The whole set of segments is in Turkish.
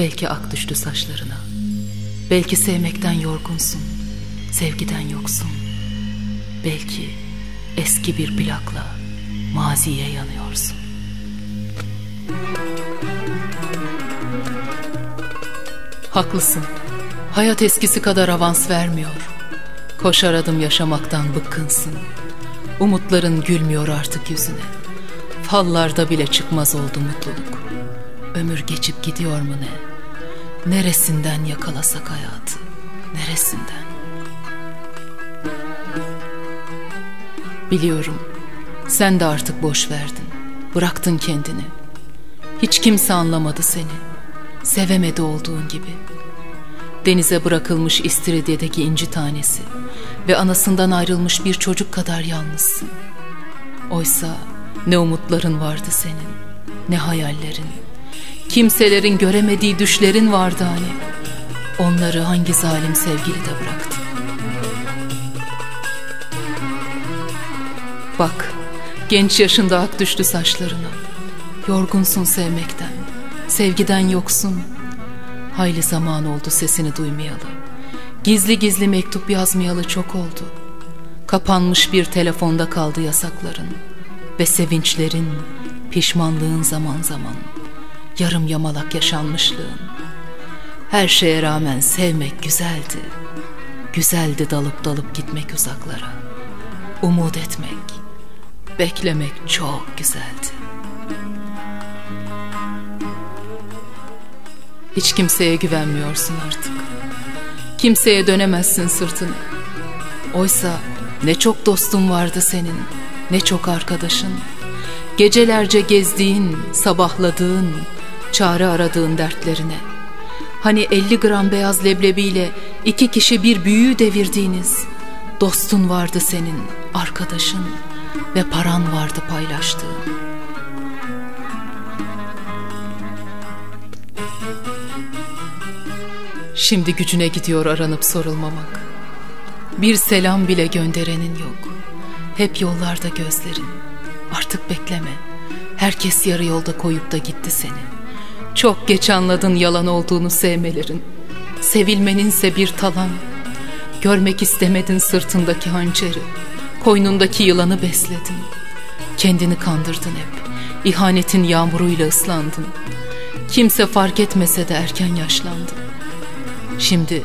Belki ak düştü saçlarına. Belki sevmekten yorgunsun, sevgiden yoksun. Belki eski bir plakla maziye yanıyorsun. Haklısın. Hayat eskisi kadar avans vermiyor. Koşar adım yaşamaktan bıkkınsın. Umutların gülmüyor artık yüzüne. Fallarda bile çıkmaz oldu mutluluk. Ömür geçip gidiyor mu ne? Neresinden yakalasak hayatı? Neresinden? Biliyorum. Sen de artık boş verdin. Bıraktın kendini. Hiç kimse anlamadı seni. Sevemedi olduğun gibi. Denize bırakılmış İstiridye'deki inci tanesi ve anasından ayrılmış bir çocuk kadar yalnızsın. Oysa ne umutların vardı senin, ne hayallerin. Kimselerin göremediği düşlerin vardı hani. Onları hangi zalim sevgili de bıraktı. Bak, genç yaşında ak düştü saçlarına. Yorgunsun sevmekten, sevgiden yoksun. Hayli zaman oldu sesini duymayalı. Gizli gizli mektup yazmayalı çok oldu. Kapanmış bir telefonda kaldı yasakların ve sevinçlerin, pişmanlığın zaman zaman, yarım yamalak yaşanmışlığın. Her şeye rağmen sevmek güzeldi. Güzeldi dalıp dalıp gitmek uzaklara. Umut etmek, beklemek çok güzeldi. Hiç kimseye güvenmiyorsun artık. Kimseye dönemezsin sırtını. Oysa ne çok dostun vardı senin, ne çok arkadaşın. Gecelerce gezdiğin, sabahladığın, çare aradığın dertlerine. Hani 50 gram beyaz leblebiyle iki kişi bir büyüğü devirdiğiniz dostun vardı senin, arkadaşın ve paran vardı paylaştığın. Şimdi gücüne gidiyor aranıp sorulmamak. Bir selam bile gönderenin yok. Hep yollarda gözlerin. Artık bekleme. Herkes yarı yolda koyup da gitti seni. Çok geç anladın yalan olduğunu sevmelerin. Sevilmeninse bir talan. Görmek istemedin sırtındaki hançeri. Koynundaki yılanı besledin. Kendini kandırdın hep. İhanetin yağmuruyla ıslandın. Kimse fark etmese de erken yaşlandın. Şimdi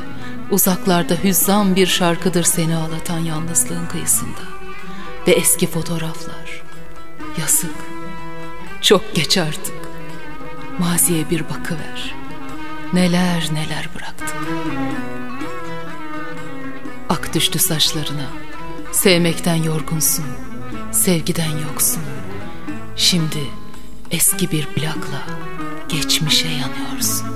uzaklarda hüzzam bir şarkıdır seni ağlatan yalnızlığın kıyısında. Ve eski fotoğraflar. Yazık. Çok geç artık. Maziye bir bakıver. Neler neler bıraktım. Ak düştü saçlarına. Sevmekten yorgunsun. Sevgiden yoksun. Şimdi eski bir plakla geçmişe yanıyorsun.